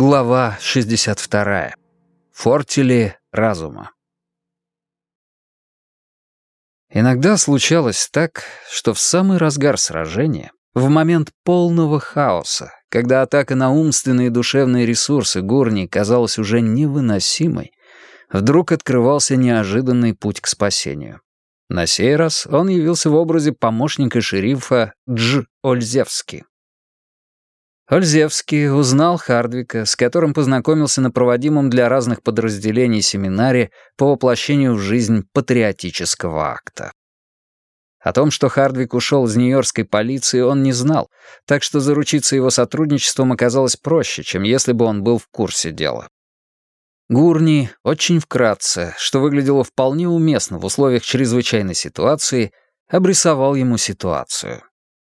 Глава 62. Фортили разума. Иногда случалось так, что в самый разгар сражения, в момент полного хаоса, когда атака на умственные и душевные ресурсы Гурни казалась уже невыносимой, вдруг открывался неожиданный путь к спасению. На сей раз он явился в образе помощника шерифа Дж. Ользевски. Ользевский узнал Хардвика, с которым познакомился на проводимом для разных подразделений семинаре по воплощению в жизнь патриотического акта. О том, что Хардвик ушел из нью-йоркской полиции, он не знал, так что заручиться его сотрудничеством оказалось проще, чем если бы он был в курсе дела. Гурни очень вкратце, что выглядело вполне уместно в условиях чрезвычайной ситуации, обрисовал ему ситуацию.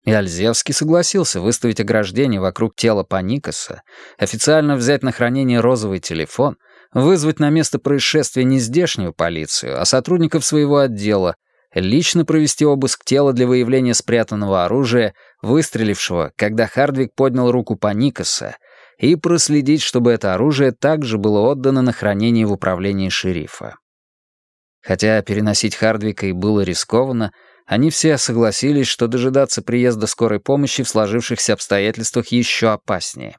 И Альзевский согласился выставить ограждение вокруг тела Паникаса, официально взять на хранение розовый телефон, вызвать на место происшествия не здешнюю полицию, а сотрудников своего отдела, лично провести обыск тела для выявления спрятанного оружия, выстрелившего, когда Хардвик поднял руку Паникаса, и проследить, чтобы это оружие также было отдано на хранение в управлении шерифа. Хотя переносить Хардвика и было рискованно, они все согласились, что дожидаться приезда скорой помощи в сложившихся обстоятельствах еще опаснее.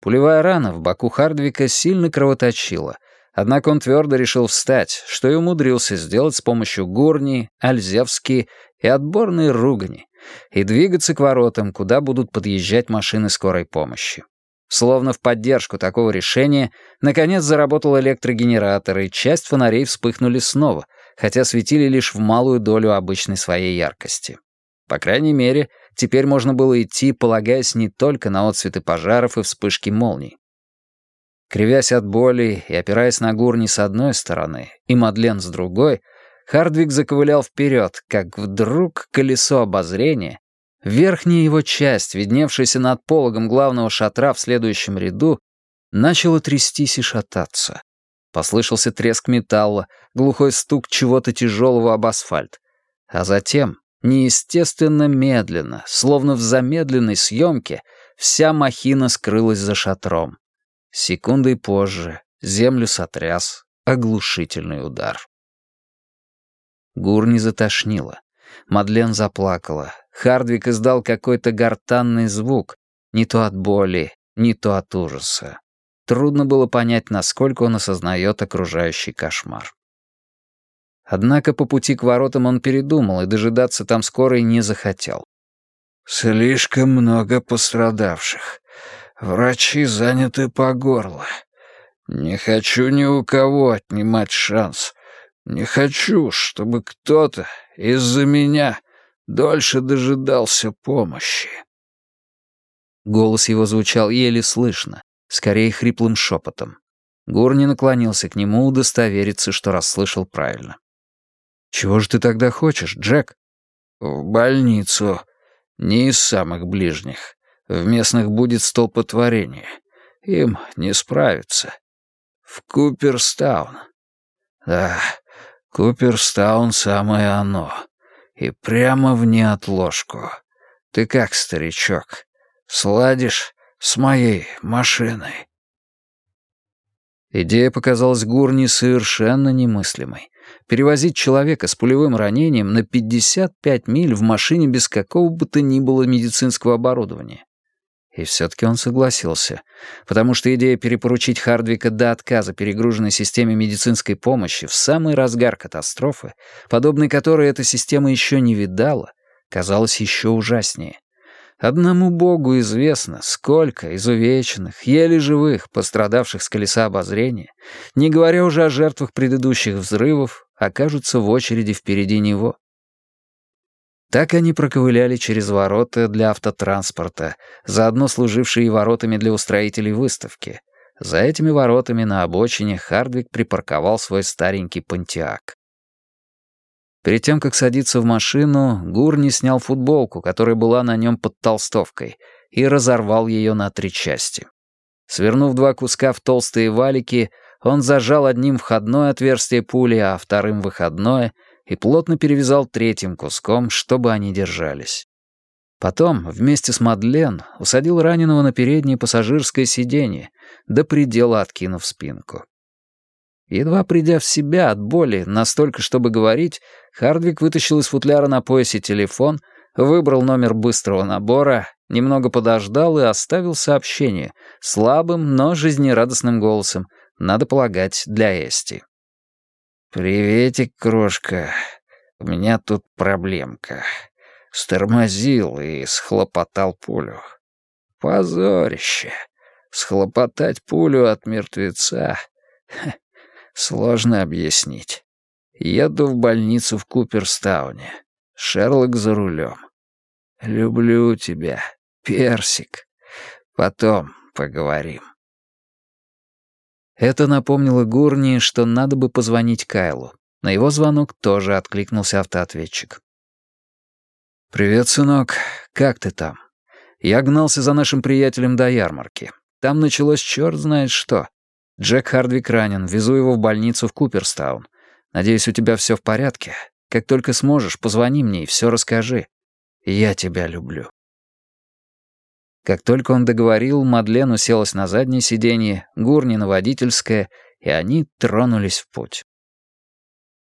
Пулевая рана в боку Хардвика сильно кровоточила, однако он твердо решил встать, что и умудрился сделать с помощью Гурни, Альзевски и отборной ругани, и двигаться к воротам, куда будут подъезжать машины скорой помощи. Словно в поддержку такого решения, наконец заработал электрогенератор, и часть фонарей вспыхнули снова — хотя светили лишь в малую долю обычной своей яркости. По крайней мере, теперь можно было идти, полагаясь не только на отцветы пожаров и вспышки молний. Кривясь от боли и опираясь на гурни с одной стороны и Мадлен с другой, Хардвик заковылял вперед, как вдруг колесо обозрения, верхняя его часть, видневшаяся над пологом главного шатра в следующем ряду, начала трястись и шататься. Послышался треск металла, глухой стук чего-то тяжелого об асфальт. А затем, неестественно медленно, словно в замедленной съемке, вся махина скрылась за шатром. Секундой позже землю сотряс оглушительный удар. Гурни затошнило. Мадлен заплакала. Хардвик издал какой-то гортанный звук, не то от боли, не то от ужаса. Трудно было понять, насколько он осознает окружающий кошмар. Однако по пути к воротам он передумал и дожидаться там скорой не захотел. «Слишком много пострадавших. Врачи заняты по горло. Не хочу ни у кого отнимать шанс. Не хочу, чтобы кто-то из-за меня дольше дожидался помощи». Голос его звучал еле слышно, скорее хриплым шепотом. Гурни наклонился к нему удостовериться, что расслышал правильно. «Чего же ты тогда хочешь, Джек?» «В больницу. Не из самых ближних. В местных будет столпотворение. Им не справиться. В Куперстаун. Да, Куперстаун самое оно. И прямо в неотложку. Ты как, старичок, сладишь с моей машиной. Идея показалась Гурни совершенно немыслимой. Перевозить человека с пулевым ранением на 55 миль в машине без какого бы то ни было медицинского оборудования. И все-таки он согласился, потому что идея перепоручить Хардвика до отказа перегруженной системе медицинской помощи в самый разгар катастрофы, подобной которой эта система еще не видала, казалась еще ужаснее. Одному Богу известно, сколько изувеченных, еле живых, пострадавших с колеса обозрения, не говоря уже о жертвах предыдущих взрывов, окажутся в очереди впереди него. Так они проковыляли через ворота для автотранспорта, заодно служившие воротами для устроителей выставки. За этими воротами на обочине Хардвик припарковал свой старенький понтиак. Перед тем, как садиться в машину, Гурни снял футболку, которая была на нем под толстовкой, и разорвал ее на три части. Свернув два куска в толстые валики, он зажал одним входное отверстие пули, а вторым выходное, и плотно перевязал третьим куском, чтобы они держались. Потом, вместе с Мадлен, усадил раненого на переднее пассажирское сиденье, до предела откинув спинку. Едва придя в себя от боли, настолько, чтобы говорить, Хардвик вытащил из футляра на поясе телефон, выбрал номер быстрого набора, немного подождал и оставил сообщение, слабым, но жизнерадостным голосом, надо полагать, для Эсти. «Приветик, крошка. У меня тут проблемка. Стормозил и схлопотал пулю. Позорище. Схлопотать пулю от мертвеца. Сложно объяснить. Еду в больницу в Куперстауне. Шерлок за рулем. Люблю тебя, Персик. Потом поговорим. Это напомнило Гурни, что надо бы позвонить Кайлу. На его звонок тоже откликнулся автоответчик. «Привет, сынок. Как ты там? Я гнался за нашим приятелем до ярмарки. Там началось черт знает что. Джек Хардвик ранен, везу его в больницу в Куперстаун. Надеюсь, у тебя все в порядке. Как только сможешь, позвони мне и все расскажи. Я тебя люблю». Как только он договорил, Мадлен уселась на заднее сиденье, Гурни на водительское, и они тронулись в путь.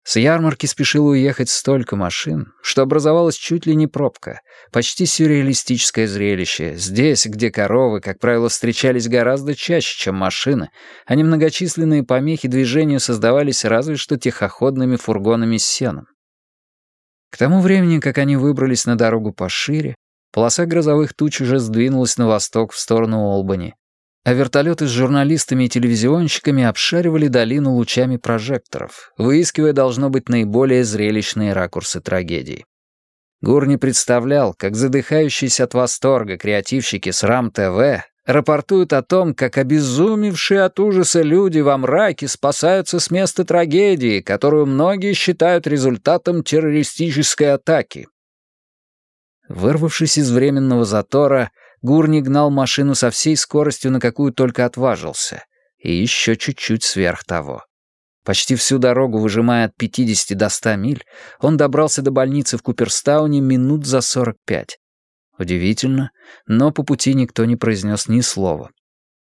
С ярмарки спешило уехать столько машин, что образовалась чуть ли не пробка, почти сюрреалистическое зрелище. Здесь, где коровы, как правило, встречались гораздо чаще, чем машины, а немногочисленные помехи движению создавались разве что тихоходными фургонами с сеном. К тому времени, как они выбрались на дорогу пошире, полоса грозовых туч уже сдвинулась на восток в сторону Олбани, а вертолеты с журналистами и телевизионщиками обшаривали долину лучами прожекторов, выискивая, должно быть, наиболее зрелищные ракурсы трагедии. Гур не представлял, как задыхающиеся от восторга креативщики с РАМ-ТВ рапортуют о том, как обезумевшие от ужаса люди во мраке спасаются с места трагедии, которую многие считают результатом террористической атаки. Вырвавшись из временного затора, Гурни гнал машину со всей скоростью, на какую только отважился, и еще чуть-чуть сверх того. Почти всю дорогу, выжимая от 50 до 100 миль, он добрался до больницы в Куперстауне минут за 45. Удивительно, но по пути никто не произнес ни слова.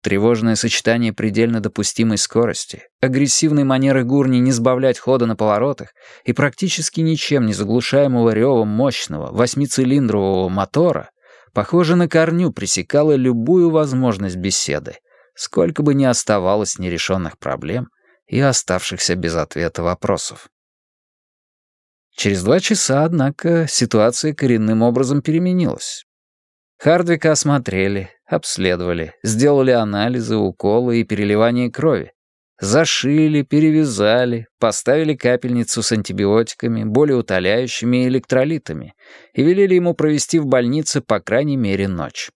Тревожное сочетание предельно допустимой скорости, агрессивной манеры Гурни не сбавлять хода на поворотах и практически ничем не заглушаемого ревом мощного восьмицилиндрового мотора похоже, на корню пресекала любую возможность беседы, сколько бы ни оставалось нерешенных проблем и оставшихся без ответа вопросов. Через два часа, однако, ситуация коренным образом переменилась. Хардвика осмотрели, обследовали, сделали анализы, уколы и переливание крови. Зашили, перевязали, поставили капельницу с антибиотиками, болеутоляющими и электролитами и велели ему провести в больнице по крайней мере ночь.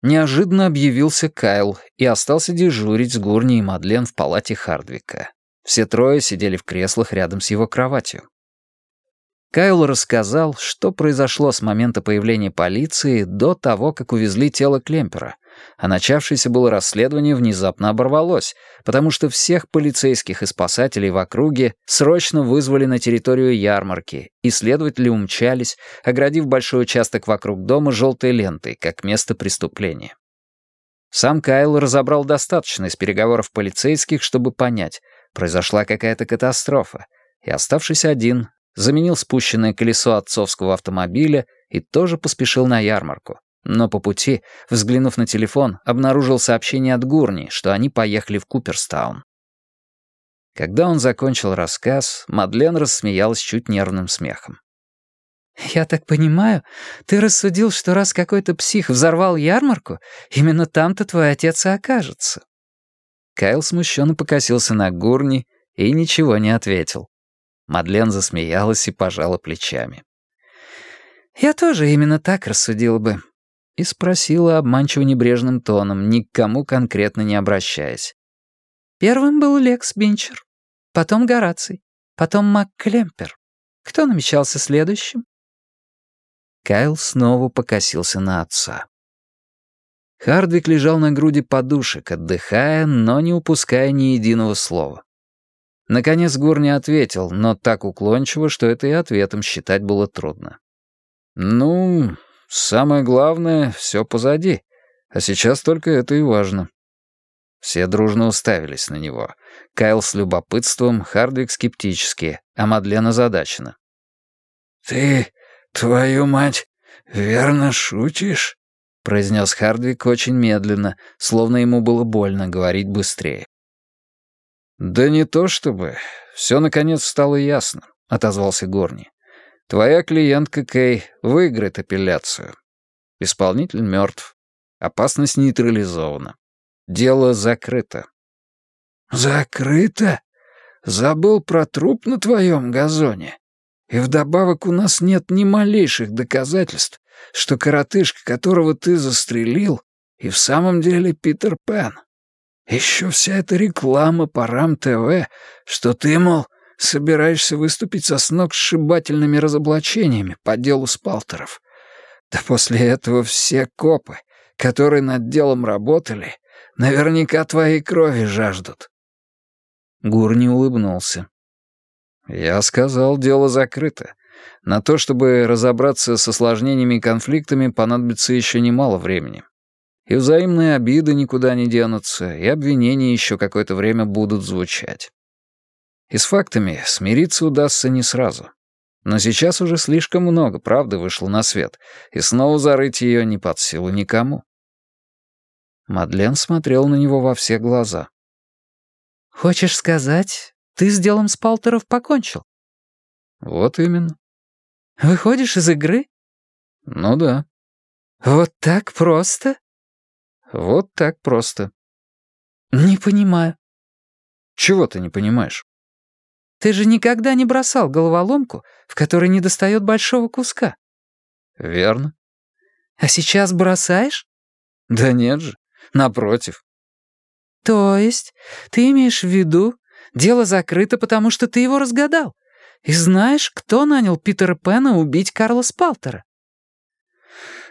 Неожиданно объявился Кайл и остался дежурить с Гурни и Мадлен в палате Хардвика. Все трое сидели в креслах рядом с его кроватью. Кайл рассказал, что произошло с момента появления полиции до того, как увезли тело Клемпера, а начавшееся было расследование внезапно оборвалось, потому что всех полицейских и спасателей в округе срочно вызвали на территорию ярмарки, и следователи умчались, оградив большой участок вокруг дома желтой лентой, как место преступления. Сам Кайл разобрал достаточно из переговоров полицейских, чтобы понять, произошла какая-то катастрофа, и, оставшись один, заменил спущенное колесо отцовского автомобиля и тоже поспешил на ярмарку. Но по пути, взглянув на телефон, обнаружил сообщение от Гурни, что они поехали в Куперстаун. Когда он закончил рассказ, Мадлен рассмеялась чуть нервным смехом. «Я так понимаю, ты рассудил, что раз какой-то псих взорвал ярмарку, именно там-то твой отец и окажется». Кайл смущенно покосился на Гурни и ничего не ответил. Мадлен засмеялась и пожала плечами. «Я тоже именно так рассудила бы». И спросила обманчиво небрежным тоном, ни к кому конкретно не обращаясь. «Первым был Лекс Бинчер, потом Гораций, потом Мак Клемпер. Кто намечался следующим?» Кайл снова покосился на отца. Хардвик лежал на груди подушек, отдыхая, но не упуская ни единого слова. Наконец Гур не ответил, но так уклончиво, что это и ответом считать было трудно. «Ну, самое главное — все позади. А сейчас только это и важно». Все дружно уставились на него. Кайл с любопытством, Хардвик скептически, а Мадлен озадачена. «Ты, твою мать, верно шутишь?» — произнес Хардвик очень медленно, словно ему было больно говорить быстрее. «Да не то чтобы. Все, наконец, стало ясно», — отозвался Горни. «Твоя клиентка Кей выиграет апелляцию. Исполнитель мертв. Опасность нейтрализована. Дело закрыто». «Закрыто? Забыл про труп на твоем газоне? И вдобавок у нас нет ни малейших доказательств, что коротышка, которого ты застрелил, и в самом деле Питер Пен. Еще вся эта реклама по РАМ-ТВ, что ты, мол, собираешься выступить со сногсшибательными разоблачениями по делу Спалтеров. Да после этого все копы, которые над делом работали, наверняка твоей крови жаждут. Гурни улыбнулся. «Я сказал, дело закрыто. На то, чтобы разобраться с осложнениями и конфликтами, понадобится еще немало времени. И взаимные обиды никуда не денутся, и обвинения еще какое-то время будут звучать. И с фактами смириться удастся не сразу. Но сейчас уже слишком много правды вышло на свет, и снова зарыть ее не под силу никому». Мадлен смотрел на него во все глаза. «Хочешь сказать, ты с делом Спалтеров покончил?» «Вот именно». «Выходишь из игры?» «Ну да». «Вот так просто?» «Вот так просто». «Не понимаю». «Чего ты не понимаешь?» «Ты же никогда не бросал головоломку, в которой не достает большого куска». «Верно». «А сейчас бросаешь?» «Да нет же, напротив». «То есть ты имеешь в виду, дело закрыто, потому что ты его разгадал? И знаешь, кто нанял Питера Пэна убить Карла Спалтера?»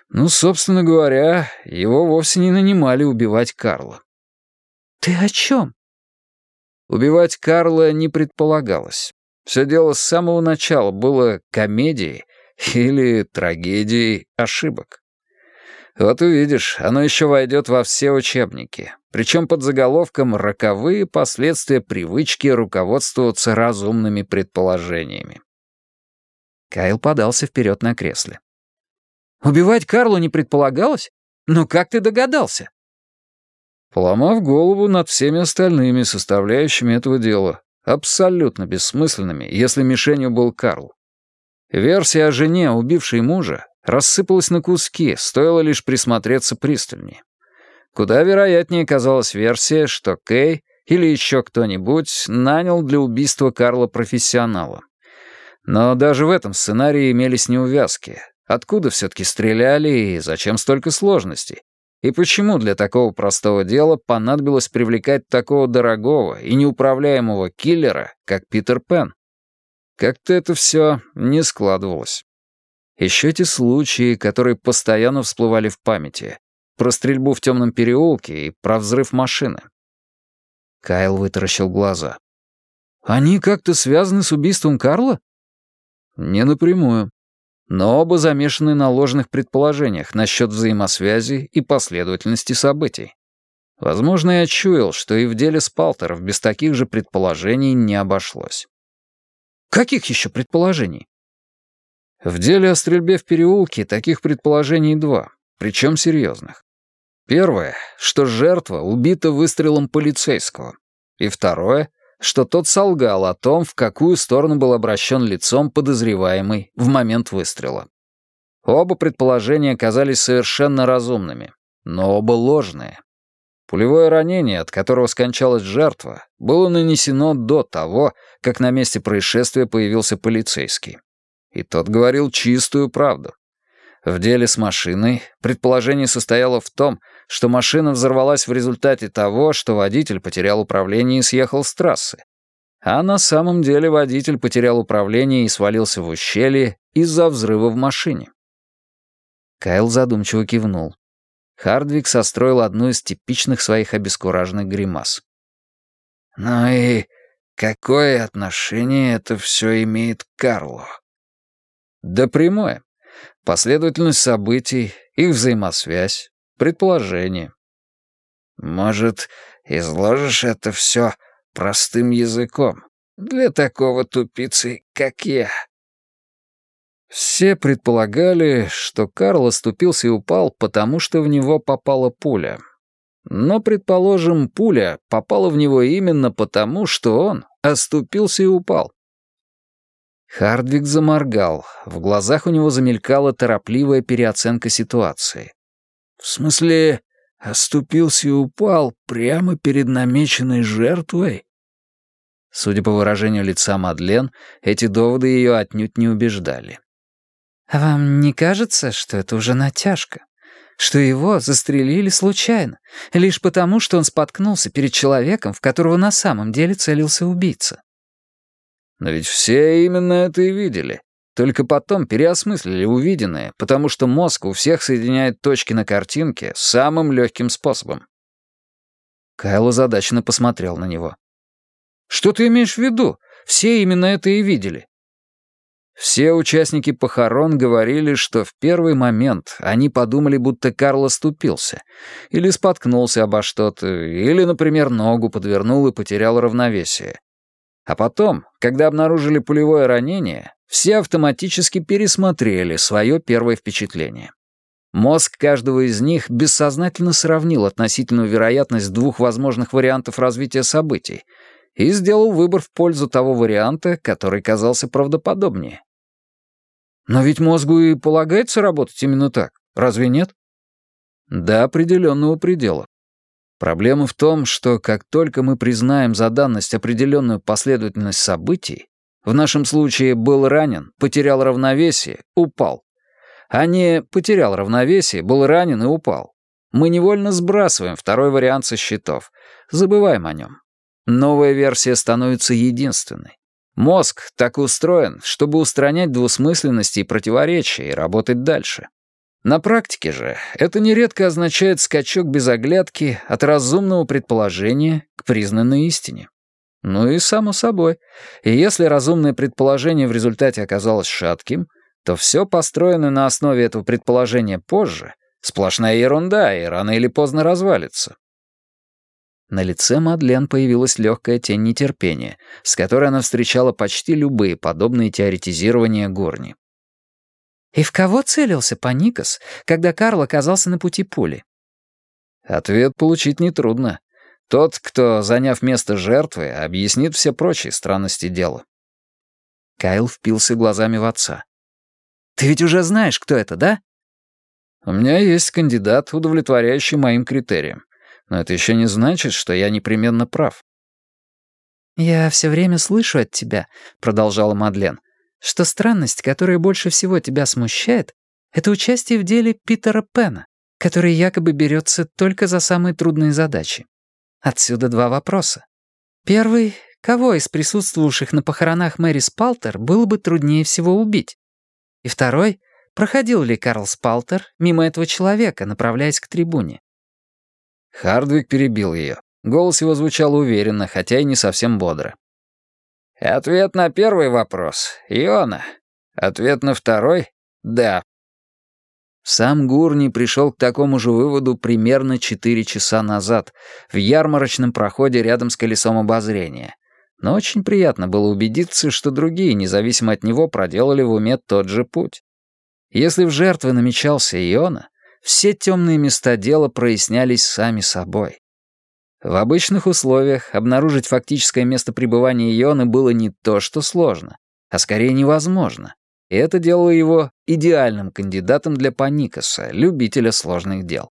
«Ну, собственно говоря, его вовсе не нанимали убивать Карла». «Ты о чем?» Убивать Карла не предполагалось. Все дело с самого начала было комедией или трагедией ошибок. Вот увидишь, оно еще войдет во все учебники, причем под заголовком «Роковые последствия привычки руководствоваться разумными предположениями». Кайл подался вперед на кресле. «Убивать Карлу не предполагалось? Но как ты догадался?» Поломав голову над всеми остальными составляющими этого дела, абсолютно бессмысленными, если мишенью был Карл. Версия о жене, убившей мужа, рассыпалась на куски, стоило лишь присмотреться пристальнее. Куда вероятнее казалась версия, что Кей или еще кто-нибудь нанял для убийства Карла профессионала. Но даже в этом сценарии имелись неувязки. Откуда все-таки стреляли и зачем столько сложностей? И почему для такого простого дела понадобилось привлекать такого дорогого и неуправляемого киллера, как Питер Пен? Как-то это все не складывалось. Еще эти случаи, которые постоянно всплывали в памяти. Про стрельбу в темном переулке и про взрыв машины. Кайл вытаращил глаза. «Они как-то связаны с убийством Карла?» «Не напрямую. Но оба замешаны на ложных предположениях насчет взаимосвязи и последовательности событий. Возможно, я чуял, что и в деле Спалтеров без таких же предположений не обошлось». «Каких еще предположений?» В деле о стрельбе в переулке таких предположений два, причем серьезных. Первое, что жертва убита выстрелом полицейского. И второе, что тот солгал о том, в какую сторону был обращен лицом подозреваемый в момент выстрела. Оба предположения оказались совершенно разумными, но оба ложные. Пулевое ранение, от которого скончалась жертва, было нанесено до того, как на месте происшествия появился полицейский. И тот говорил чистую правду. В деле с машиной предположение состояло в том, что машина взорвалась в результате того, что водитель потерял управление и съехал с трассы. А на самом деле водитель потерял управление и свалился в ущелье из-за взрыва в машине. Кайл задумчиво кивнул. Хардвик состроил одну из типичных своих обескураженных гримас. «Ну и какое отношение это все имеет к Карлу?» Да прямое. Последовательность событий, их взаимосвязь, предположение. Может, изложишь это все простым языком для такого тупицы, как я?» Все предполагали, что Карл оступился и упал, потому что в него попала пуля. Но, предположим, пуля попала в него именно потому, что он оступился и упал. Хардвик заморгал. В глазах у него замелькала торопливая переоценка ситуации. «В смысле, оступился и упал прямо перед намеченной жертвой?» Судя по выражению лица Мадлен, эти доводы ее отнюдь не убеждали. «А вам не кажется, что это уже натяжка? Что его застрелили случайно, лишь потому, что он споткнулся перед человеком, в которого на самом деле целился убийца?» Но ведь все именно это и видели. Только потом переосмыслили увиденное, потому что мозг у всех соединяет точки на картинке самым легким способом. Кайл озадаченно посмотрел на него. «Что ты имеешь в виду? Все именно это и видели». Все участники похорон говорили, что в первый момент они подумали, будто Карл оступился, или споткнулся обо что-то, или, например, ногу подвернул и потерял равновесие. А потом, когда обнаружили пулевое ранение, все автоматически пересмотрели свое первое впечатление. Мозг каждого из них бессознательно сравнил относительную вероятность двух возможных вариантов развития событий и сделал выбор в пользу того варианта, который казался правдоподобнее. Но ведь мозгу и полагается работать именно так, разве нет? До определенного предела. Проблема в том, что как только мы признаем за данность определенную последовательность событий, в нашем случае был ранен, потерял равновесие, упал, а не потерял равновесие, был ранен и упал, мы невольно сбрасываем второй вариант со счетов, забываем о нем. Новая версия становится единственной. Мозг так устроен, чтобы устранять двусмысленности и противоречия и работать дальше. На практике же это нередко означает скачок без оглядки от разумного предположения к признанной истине. Ну и само собой, и если разумное предположение в результате оказалось шатким, то все построенное на основе этого предположения позже — сплошная ерунда и рано или поздно развалится. На лице Мадлен появилась легкая тень нетерпения, с которой она встречала почти любые подобные теоретизирования Горни. И в кого целился Паникас, когда Карл оказался на пути пули? Ответ получить нетрудно. Тот, кто, заняв место жертвы, объяснит все прочие странности дела. Кайл впился глазами в отца. «Ты ведь уже знаешь, кто это, да?» «У меня есть кандидат, удовлетворяющий моим критериям. Но это еще не значит, что я непременно прав». «Я все время слышу от тебя», — продолжала Мадлен, что странность, которая больше всего тебя смущает, это участие в деле Питера Пена, который якобы берется только за самые трудные задачи. Отсюда два вопроса. Первый — кого из присутствовавших на похоронах Мэри Спалтер было бы труднее всего убить? И второй — проходил ли Карл Спалтер мимо этого человека, направляясь к трибуне? Хардвик перебил ее. Голос его звучал уверенно, хотя и не совсем бодро. Ответ на первый вопрос — Иона. Ответ на второй — да. Сам Гурни пришел к такому же выводу примерно четыре часа назад, в ярмарочном проходе рядом с колесом обозрения. Но очень приятно было убедиться, что другие, независимо от него, проделали в уме тот же путь. Если в жертвы намечался Иона, все темные места дела прояснялись сами собой. В обычных условиях обнаружить фактическое место пребывания Ионы было не то что сложно, а скорее невозможно. Это делало его идеальным кандидатом для Паникаса, любителя сложных дел.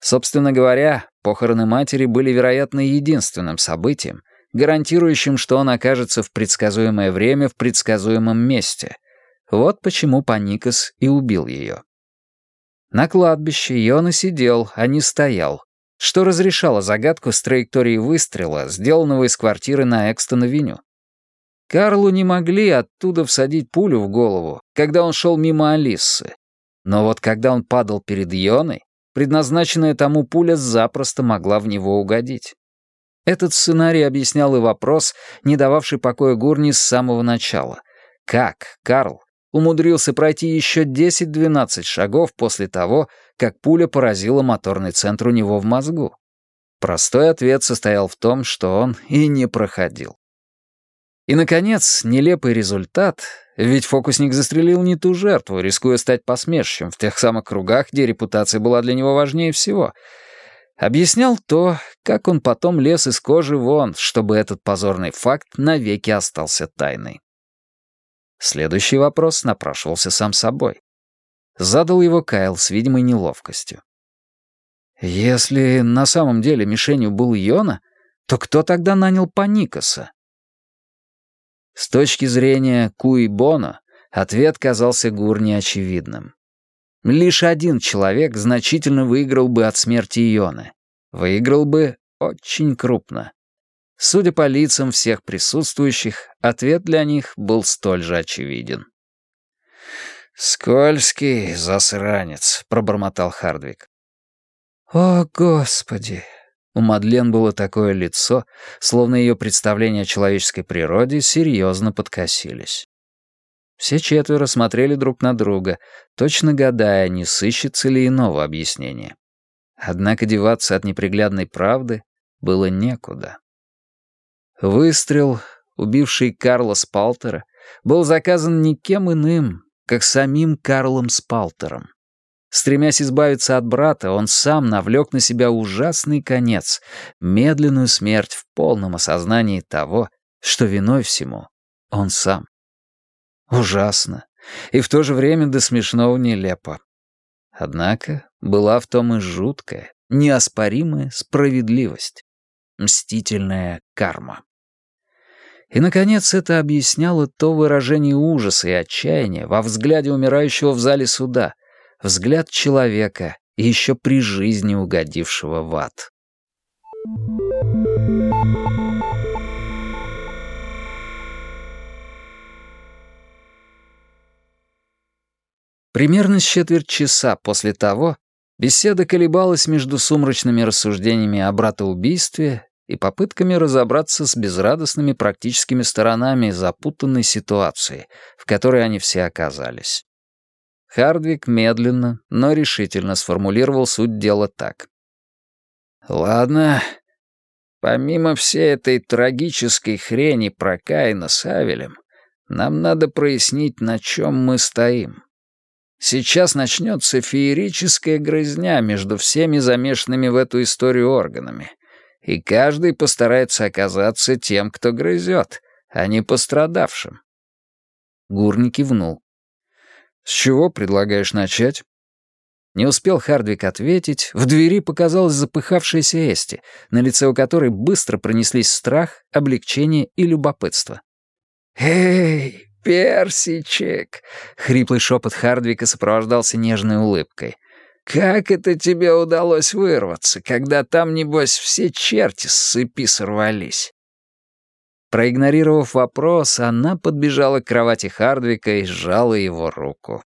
Собственно говоря, похороны матери были, вероятно, единственным событием, гарантирующим, что он окажется в предсказуемое время в предсказуемом месте. Вот почему Паникас и убил ее. На кладбище Йона сидел, а не стоял, что разрешало загадку с траекторией выстрела, сделанного из квартиры на Экстон-авеню. Карлу не могли оттуда всадить пулю в голову, когда он шел мимо Алисы. Но вот когда он падал перед Йоной, предназначенная тому пуля запросто могла в него угодить. Этот сценарий объяснял и вопрос, не дававший покоя Гурни с самого начала. Как Карл, умудрился пройти еще 10-12 шагов после того, как пуля поразила моторный центр у него в мозгу? Простой ответ состоял в том, что он и не проходил. И, наконец, нелепый результат, ведь фокусник застрелил не ту жертву, рискуя стать посмешищем в тех самых кругах, где репутация была для него важнее всего, объяснял то, как он потом лез из кожи вон, чтобы этот позорный факт навеки остался тайной. Следующий вопрос напрашивался сам собой. Задал его Кайл с видимой неловкостью. Если на самом деле мишенью был Йона, то кто тогда нанял Паникаса? С точки зрения Куи Боно, ответ казался Гурни очевидным. Лишь один человек значительно выиграл бы от смерти Ионы. Выиграл бы очень крупно. Судя по лицам всех присутствующих, ответ для них был столь же очевиден. «Скользкий засранец», — пробормотал Хардвик. «О, Господи!» У Мадлен было такое лицо, словно ее представления о человеческой природе серьезно подкосились. Все четверо смотрели друг на друга, точно гадая, не сыщется ли иного объяснения. Однако деваться от неприглядной правды было некуда. Выстрел, убивший Карла Спалтера, был заказан никем иным, как самим Карлом Спалтером. Стремясь избавиться от брата, он сам навлек на себя ужасный конец, медленную смерть в полном осознании того, что виной всему он сам. Ужасно. И в то же время до смешного нелепо. Однако была в том и жуткая, неоспоримая справедливость. Мстительная карма. И, наконец, это объясняло то выражение ужаса и отчаяния во взгляде умирающего в зале суда — взгляд человека, еще при жизни угодившего в ад. Примерно с четверть часа после того беседа колебалась между сумрачными рассуждениями о братоубийстве и попытками разобраться с безрадостными практическими сторонами запутанной ситуации, в которой они все оказались. Хардвик медленно, но решительно сформулировал суть дела так. «Ладно, помимо всей этой трагической хрени про Каина с Авелем, нам надо прояснить, на чем мы стоим. Сейчас начнется феерическая грызня между всеми замешанными в эту историю органами, и каждый постарается оказаться тем, кто грызет, а не пострадавшим». Гурни кивнул. «С чего предлагаешь начать?» Не успел Хардвик ответить, в двери показалась запыхавшаяся Эсти, на лице у которой быстро пронеслись страх, облегчение и любопытство. «Эй, персичек!» — хриплый шепот Хардвика сопровождался нежной улыбкой. «Как это тебе удалось вырваться, когда там, небось, все черти с цепи сорвались?» Проигнорировав вопрос, она подбежала к кровати Хардвика и сжала его руку.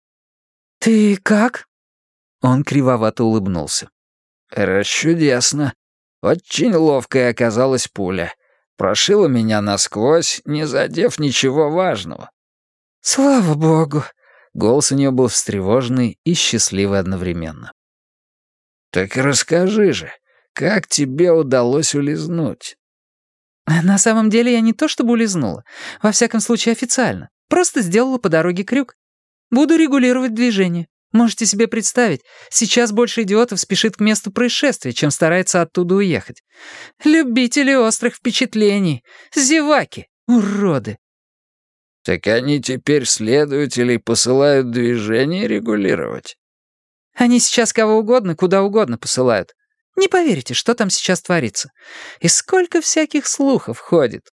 «Ты как?» Он кривовато улыбнулся. «Расчудесно. Очень ловкая оказалась пуля. Прошила меня насквозь, не задев ничего важного». «Слава богу!» Голос у нее был встревоженный и счастливый одновременно. «Так расскажи же, как тебе удалось улизнуть?» На самом деле я не то чтобы улизнула. Во всяком случае, официально. Просто сделала по дороге крюк. Буду регулировать движение. Можете себе представить, сейчас больше идиотов спешит к месту происшествия, чем старается оттуда уехать. Любители острых впечатлений. Зеваки. Уроды. Так они теперь следователей посылают движение регулировать? Они сейчас кого угодно, куда угодно посылают. Не поверите, что там сейчас творится. И сколько всяких слухов ходит.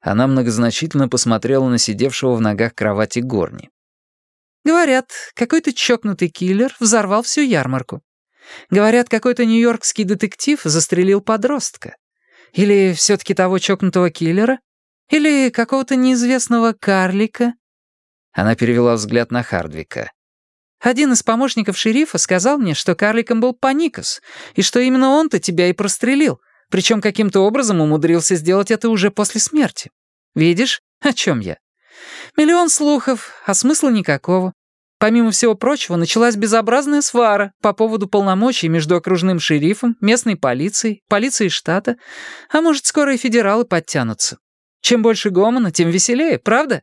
Она многозначительно посмотрела на сидевшего в ногах кровати Горни. Говорят, какой-то чокнутый киллер взорвал всю ярмарку. Говорят, какой-то нью-йоркский детектив застрелил подростка. Или все-таки того чокнутого киллера? Или какого-то неизвестного карлика?» Она перевела взгляд на Хардвика. Один из помощников шерифа сказал мне, что карликом был Паникас, и что именно он-то тебя и прострелил, причем каким-то образом умудрился сделать это уже после смерти. Видишь, о чем я? Миллион слухов, а смысла никакого. Помимо всего прочего, началась безобразная свара по поводу полномочий между окружным шерифом, местной полицией, полицией штата, а может, скоро и федералы подтянутся. Чем больше гомона, тем веселее, правда?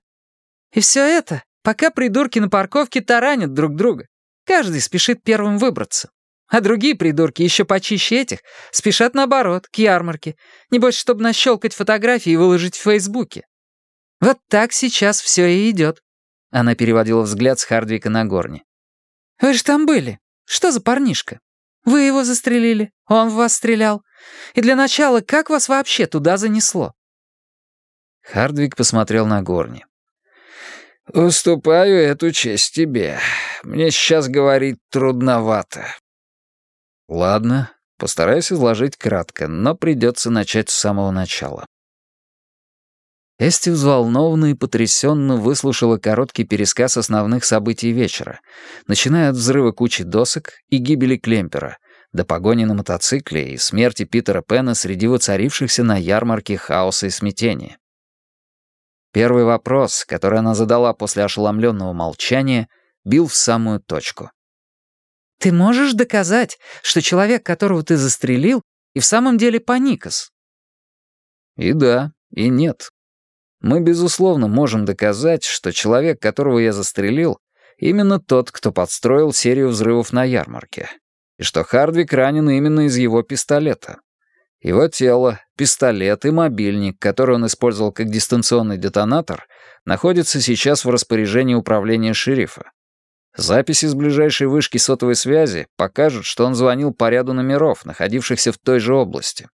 И все это, пока придурки на парковке таранят друг друга. Каждый спешит первым выбраться. А другие придурки, еще почище этих, спешат наоборот, к ярмарке. Небось, чтобы нащелкать фотографии и выложить в Фейсбуке. Вот так сейчас все и идет. Она переводила взгляд с Хардвика на Горни. «Вы же там были. Что за парнишка? Вы его застрелили, он в вас стрелял. И для начала, как вас вообще туда занесло?» Хардвик посмотрел на Горни. «Уступаю эту честь тебе. Мне сейчас говорить трудновато». «Ладно, постараюсь изложить кратко, но придется начать с самого начала. Эсти взволнованно и потрясенно выслушала короткий пересказ основных событий вечера, начиная от взрыва кучи досок и гибели Клемпера, до погони на мотоцикле и смерти Питера Пена среди воцарившихся на ярмарке хаоса и смятения. Первый вопрос, который она задала после ошеломленного молчания, бил в самую точку. «Ты можешь доказать, что человек, которого ты застрелил, и в самом деле Паникас?» И да, и нет. Мы, безусловно, можем доказать, что человек, которого я застрелил, именно тот, кто подстроил серию взрывов на ярмарке, и что Хардвик ранен именно из его пистолета. Его тело, пистолет и мобильник, который он использовал как дистанционный детонатор, находятся сейчас в распоряжении управления шерифа. Записи с ближайшей вышки сотовой связи покажут, что он звонил по ряду номеров, находившихся в той же области.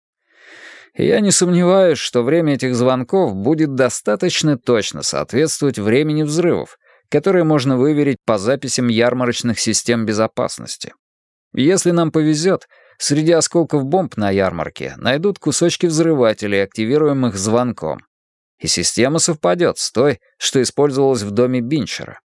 И я не сомневаюсь, что время этих звонков будет достаточно точно соответствовать времени взрывов, которые можно выверить по записям ярмарочных систем безопасности. Если нам повезет, среди осколков бомб на ярмарке найдут кусочки взрывателей, активируемых звонком. И система совпадет с той, что использовалась в доме Бинчера.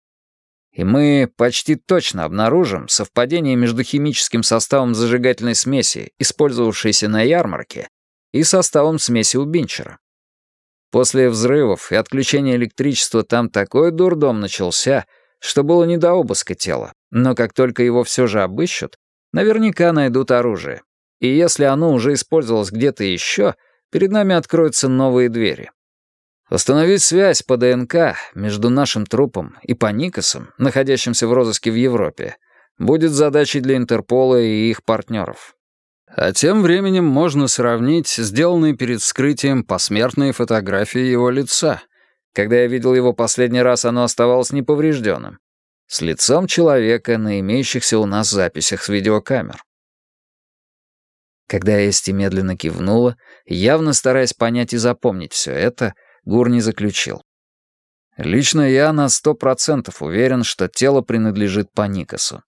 И мы почти точно обнаружим совпадение между химическим составом зажигательной смеси, использовавшейся на ярмарке, и составом смеси у Бинчера. После взрывов и отключения электричества там такой дурдом начался, что было не до обыска тела, но как только его все же обыщут, наверняка найдут оружие. И если оно уже использовалось где-то еще, перед нами откроются новые двери. Установить связь по ДНК между нашим трупом и Паникосом, находящимся в розыске в Европе, будет задачей для Интерпола и их партнеров. А тем временем можно сравнить сделанные перед вскрытием посмертные фотографии его лица. Когда я видел его последний раз, оно оставалось неповрежденным. С лицом человека на имеющихся у нас записях с видеокамер. Когда Эсти медленно кивнула, явно стараясь понять и запомнить все это, Гурни заключил. «Лично я на сто процентов уверен, что тело принадлежит Паникасу.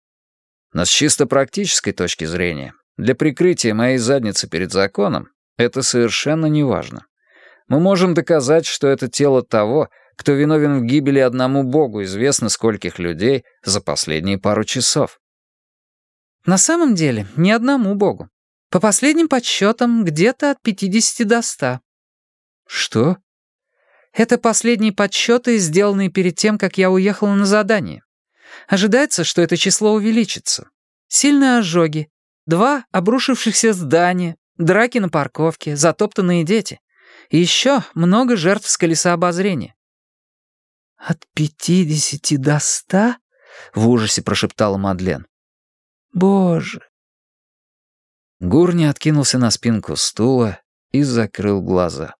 Но с чисто практической точки зрения для прикрытия моей задницы перед законом это совершенно неважно. Мы можем доказать, что это тело того, кто виновен в гибели одному богу известно скольких людей за последние пару часов. На самом деле, ни одному богу. По последним подсчетам, где-то от 50 до 100. Что? Это последние подсчеты, сделанные перед тем, как я уехала на задание. Ожидается, что это число увеличится. Сильные ожоги, Два обрушившихся здания, драки на парковке, затоптанные дети. И еще много жертв с колеса обозрения. «От пятидесяти до ста?» — в ужасе прошептала Мадлен. «Боже!» Гурни откинулся на спинку стула и закрыл глаза.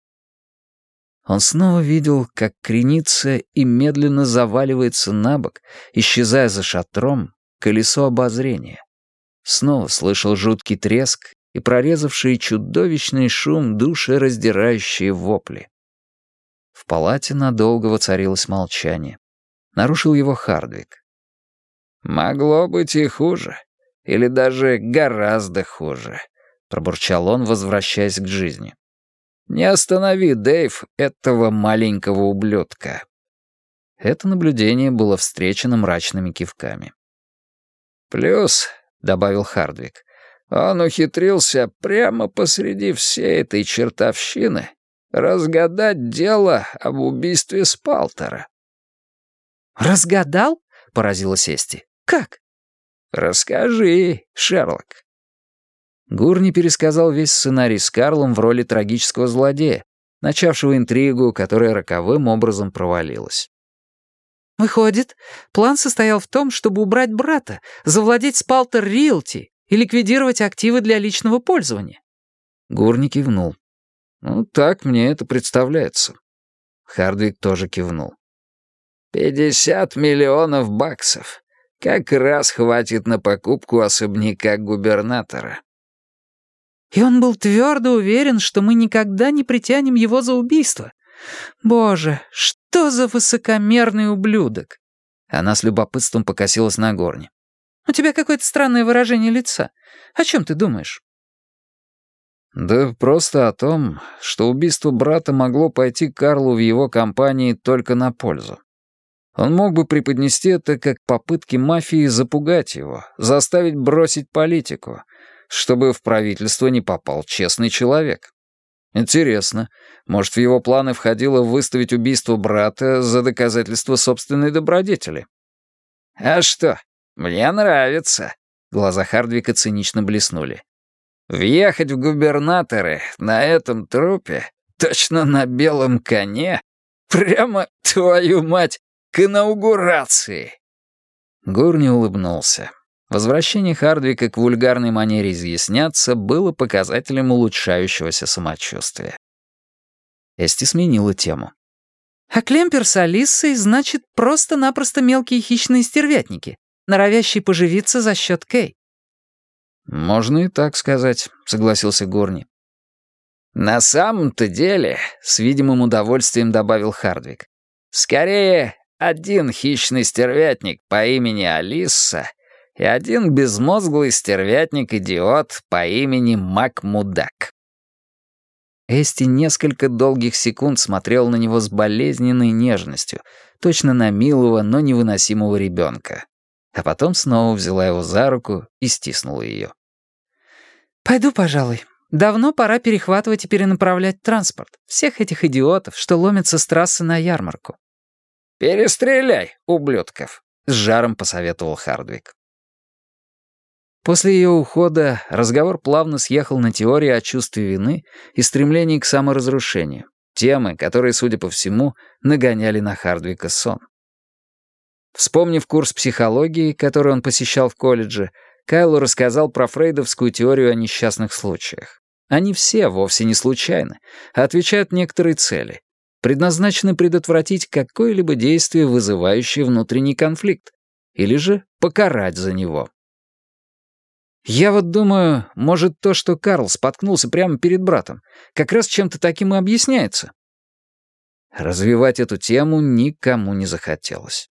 Он снова видел, как кренится и медленно заваливается на бок, исчезая за шатром, колесо обозрения. Снова слышал жуткий треск и прорезавший чудовищный шум душераздирающие вопли. В палате надолго воцарилось молчание. Нарушил его Хардвик. «Могло быть и хуже. Или даже гораздо хуже», — пробурчал он, возвращаясь к жизни. «Не останови, Дэйв, этого маленького ублюдка». Это наблюдение было встречено мрачными кивками. «Плюс — добавил Хардвик. «Он ухитрился прямо посреди всей этой чертовщины разгадать дело об убийстве Спалтера». «Разгадал?» — поразилась Эсти. «Как?» «Расскажи, Шерлок». Гурни пересказал весь сценарий с Карлом в роли трагического злодея, начавшего интригу, которая роковым образом провалилась. Выходит, план состоял в том, чтобы убрать брата, завладеть Спалтер Риэлти и ликвидировать активы для личного пользования. Гурни кивнул. «Ну, так мне это представляется». Хардвик тоже кивнул. «Пятьдесят миллионов баксов. Как раз хватит на покупку особняка губернатора». И он был твердо уверен, что мы никогда не притянем его за убийство. Боже, что за высокомерный ублюдок!» Она с любопытством покосилась на горне. «У тебя какое-то странное выражение лица. О чем ты думаешь?» «Да просто о том, что убийство брата могло пойти Карлу в его компании только на пользу. Он мог бы преподнести это как попытки мафии запугать его, заставить бросить политику, чтобы в правительство не попал честный человек. Интересно, может, в его планы входило выставить убийство брата за доказательство собственной добродетели? «А что, мне нравится», — глаза Хардвика цинично блеснули. «Въехать в губернаторы на этом трупе, точно на белом коне, прямо, твою мать, к инаугурации!» Гурни улыбнулся. Возвращение Хардвика к вульгарной манере изъясняться было показателем улучшающегося самочувствия. Эсти сменила тему. «А Клемпер с Алисой, значит, просто-напросто мелкие хищные стервятники, норовящие поживиться за счет Кей». «Можно и так сказать», — согласился Горни. «На самом-то деле», — с видимым удовольствием добавил Хардвик, «скорее один хищный стервятник по имени Алиса и один безмозглый стервятник-идиот по имени Мак-Мудак. Эсти несколько долгих секунд смотрел на него с болезненной нежностью, точно на милого, но невыносимого ребенка. А потом снова взяла его за руку и стиснула ее. «Пойду, пожалуй. Давно пора перехватывать и перенаправлять транспорт. Всех этих идиотов, что ломятся с трассы на ярмарку». «Перестреляй, ублюдков», — с жаром посоветовал Хардвик. После ее ухода разговор плавно съехал на теории о чувстве вины и стремлении к саморазрушению, темы, которые, судя по всему, нагоняли на Хардвика сон. Вспомнив курс психологии, который он посещал в колледже, Кайлу рассказал про фрейдовскую теорию о несчастных случаях. Они все вовсе не случайны, а отвечают некоторой цели. Предназначены предотвратить какое-либо действие, вызывающее внутренний конфликт, или же покарать за него. Я вот думаю, может, то, что Карл споткнулся прямо перед братом, как раз чем-то таким и объясняется. Развивать эту тему никому не захотелось.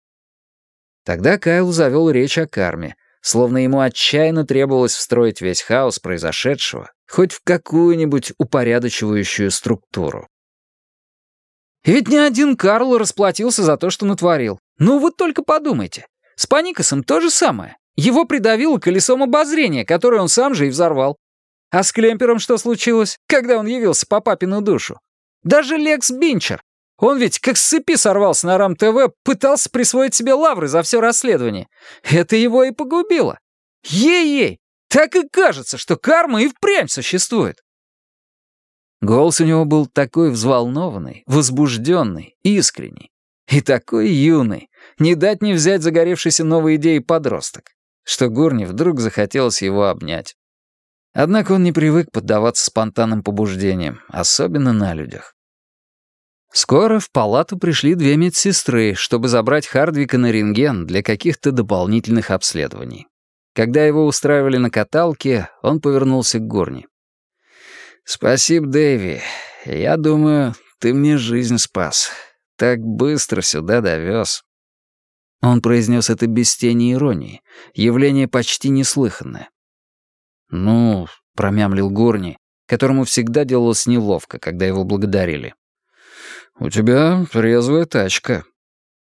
Тогда Кайл завел речь о карме, словно ему отчаянно требовалось встроить весь хаос произошедшего хоть в какую-нибудь упорядочивающую структуру. И ведь не один Карл расплатился за то, что натворил. Ну вот только подумайте. С Паникосом то же самое. Его придавило колесом обозрения, которое он сам же и взорвал. А с Клемпером что случилось, когда он явился по папину душу? Даже Лекс Бинчер. Он ведь как с цепи сорвался на РАМ-ТВ, пытался присвоить себе лавры за все расследование. Это его и погубило. Ей-ей! Так и кажется, что карма и впрямь существует. Голос у него был такой взволнованный, возбужденный, искренний. И такой юный, не дать не взять загоревшийся новой идеей подросток что Горни вдруг захотелось его обнять. Однако он не привык поддаваться спонтанным побуждениям, особенно на людях. Скоро в палату пришли две медсестры, чтобы забрать Хардвика на рентген для каких-то дополнительных обследований. Когда его устраивали на каталке, он повернулся к Горни. «Спасибо, Дэви. Я думаю, ты мне жизнь спас. Так быстро сюда довез». Он произнес это без тени иронии, явление почти неслыханное. «Ну», — промямлил Горни, которому всегда делалось неловко, когда его благодарили. «У тебя резвая тачка».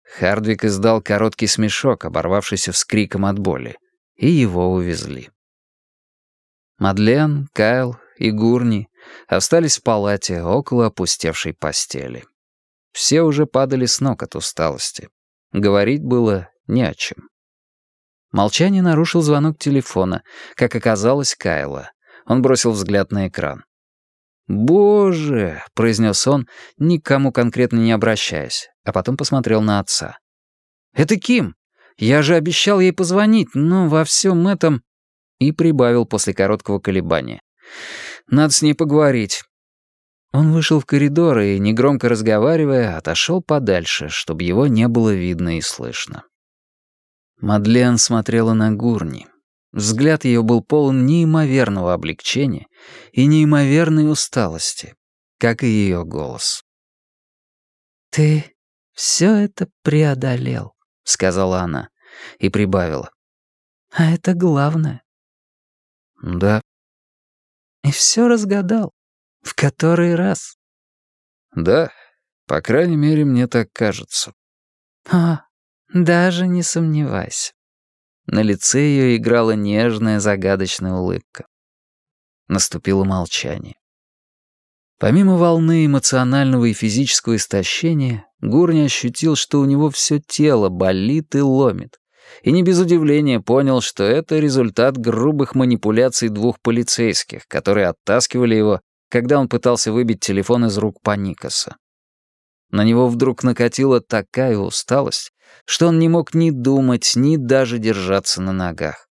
Хардвик издал короткий смешок, оборвавшийся вскриком от боли, и его увезли. Мадлен, Кайл и Гурни остались в палате около опустевшей постели. Все уже падали с ног от усталости. Говорить было не о чем. Молчание нарушил звонок телефона, как оказалось, Кайла. Он бросил взгляд на экран. «Боже!» — произнес он, никому конкретно не обращаясь, а потом посмотрел на отца. «Это Ким! Я же обещал ей позвонить, но во всем этом...» И прибавил после короткого колебания. «Надо с ней поговорить». Он вышел в коридор и, негромко разговаривая, отошел подальше, чтобы его не было видно и слышно. Мадлен смотрела на Гурни. Взгляд ее был полон неимоверного облегчения и неимоверной усталости, как и ее голос. «Ты все это преодолел», — сказала она и прибавила. «А это главное». «Да». «И все разгадал. В который раз?» «Да, по крайней мере, мне так кажется». «А, даже не сомневайся». На лице ее играла нежная загадочная улыбка. Наступило молчание. Помимо волны эмоционального и физического истощения, Гурни ощутил, что у него все тело болит и ломит, и не без удивления понял, что это результат грубых манипуляций двух полицейских, которые оттаскивали его, когда он пытался выбить телефон из рук Паникаса. На него вдруг накатила такая усталость, что он не мог ни думать, ни даже держаться на ногах.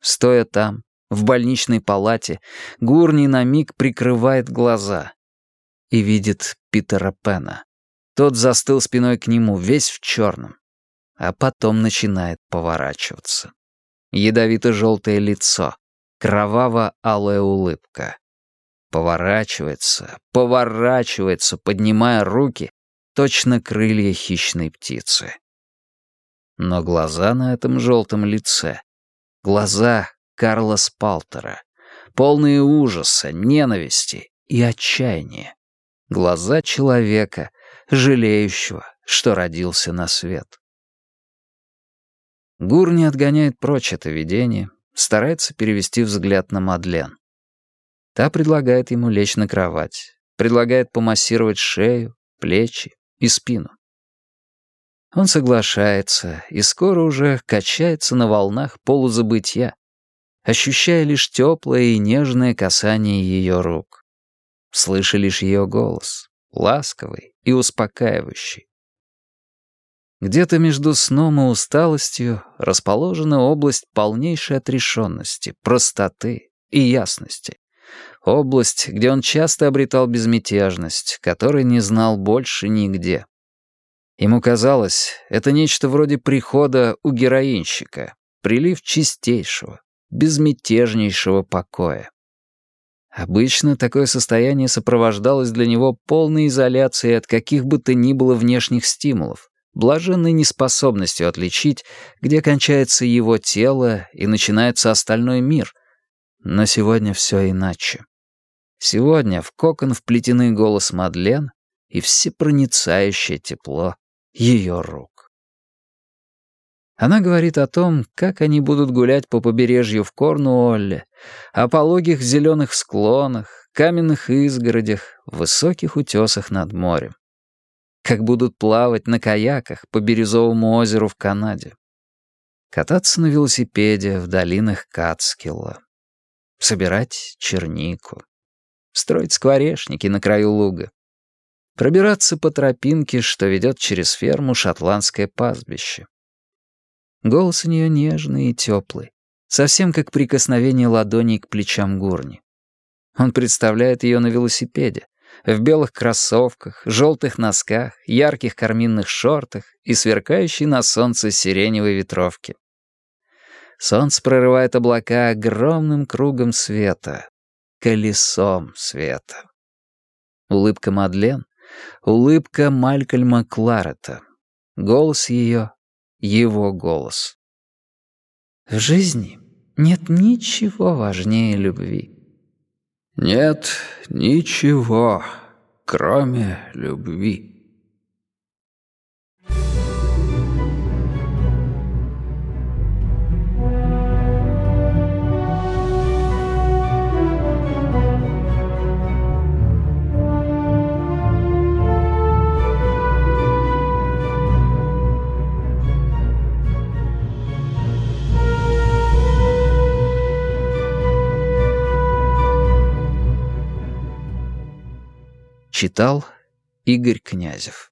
Стоя там, в больничной палате, Гурни на миг прикрывает глаза и видит Питера Пена. Тот застыл спиной к нему, весь в черном, а потом начинает поворачиваться. Ядовито-желтое лицо, кроваво-алая улыбка. Поворачивается, поворачивается, поднимая руки, точно крылья хищной птицы. Но глаза на этом желтом лице, глаза Карла Спалтера, полные ужаса, ненависти и отчаяния. Глаза человека, жалеющего, что родился на свет. Гурни отгоняет прочь это видение, старается перевести взгляд на Мадлен. Та предлагает ему лечь на кровать, предлагает помассировать шею, плечи и спину. Он соглашается и скоро уже качается на волнах полузабытия, ощущая лишь теплое и нежное касание ее рук. Слыша лишь ее голос, ласковый и успокаивающий. Где-то между сном и усталостью расположена область полнейшей отрешенности, простоты и ясности. Область, где он часто обретал безмятежность, которой не знал больше нигде. Ему казалось, это нечто вроде прихода у героинщика, прилив чистейшего, безмятежнейшего покоя. Обычно такое состояние сопровождалось для него полной изоляцией от каких бы то ни было внешних стимулов, блаженной неспособностью отличить, где кончается его тело и начинается остальной мир. Но сегодня все иначе. Сегодня в кокон вплетены голос Мадлен и всепроницающее тепло ее рук. Она говорит о том, как они будут гулять по побережью в Корнуолле, о пологих зеленых склонах, каменных изгородях, высоких утесах над морем. Как будут плавать на каяках по Бирюзовому озеру в Канаде. Кататься на велосипеде в долинах Кацкилла. Собирать чернику строить скворечники на краю луга, пробираться по тропинке, что ведет через ферму шотландское пастбище. Голос у нее нежный и теплый, совсем как прикосновение ладоней к плечам Гурни. Он представляет ее на велосипеде, в белых кроссовках, желтых носках, ярких карминных шортах и сверкающей на солнце сиреневой ветровке. Солнце прорывает облака огромным кругом света, колесом света. Улыбка Мадлен, улыбка Малькольма Кларета. Голос ее — его голос. В жизни нет ничего важнее любви. Нет ничего, кроме любви. Читал Игорь Князев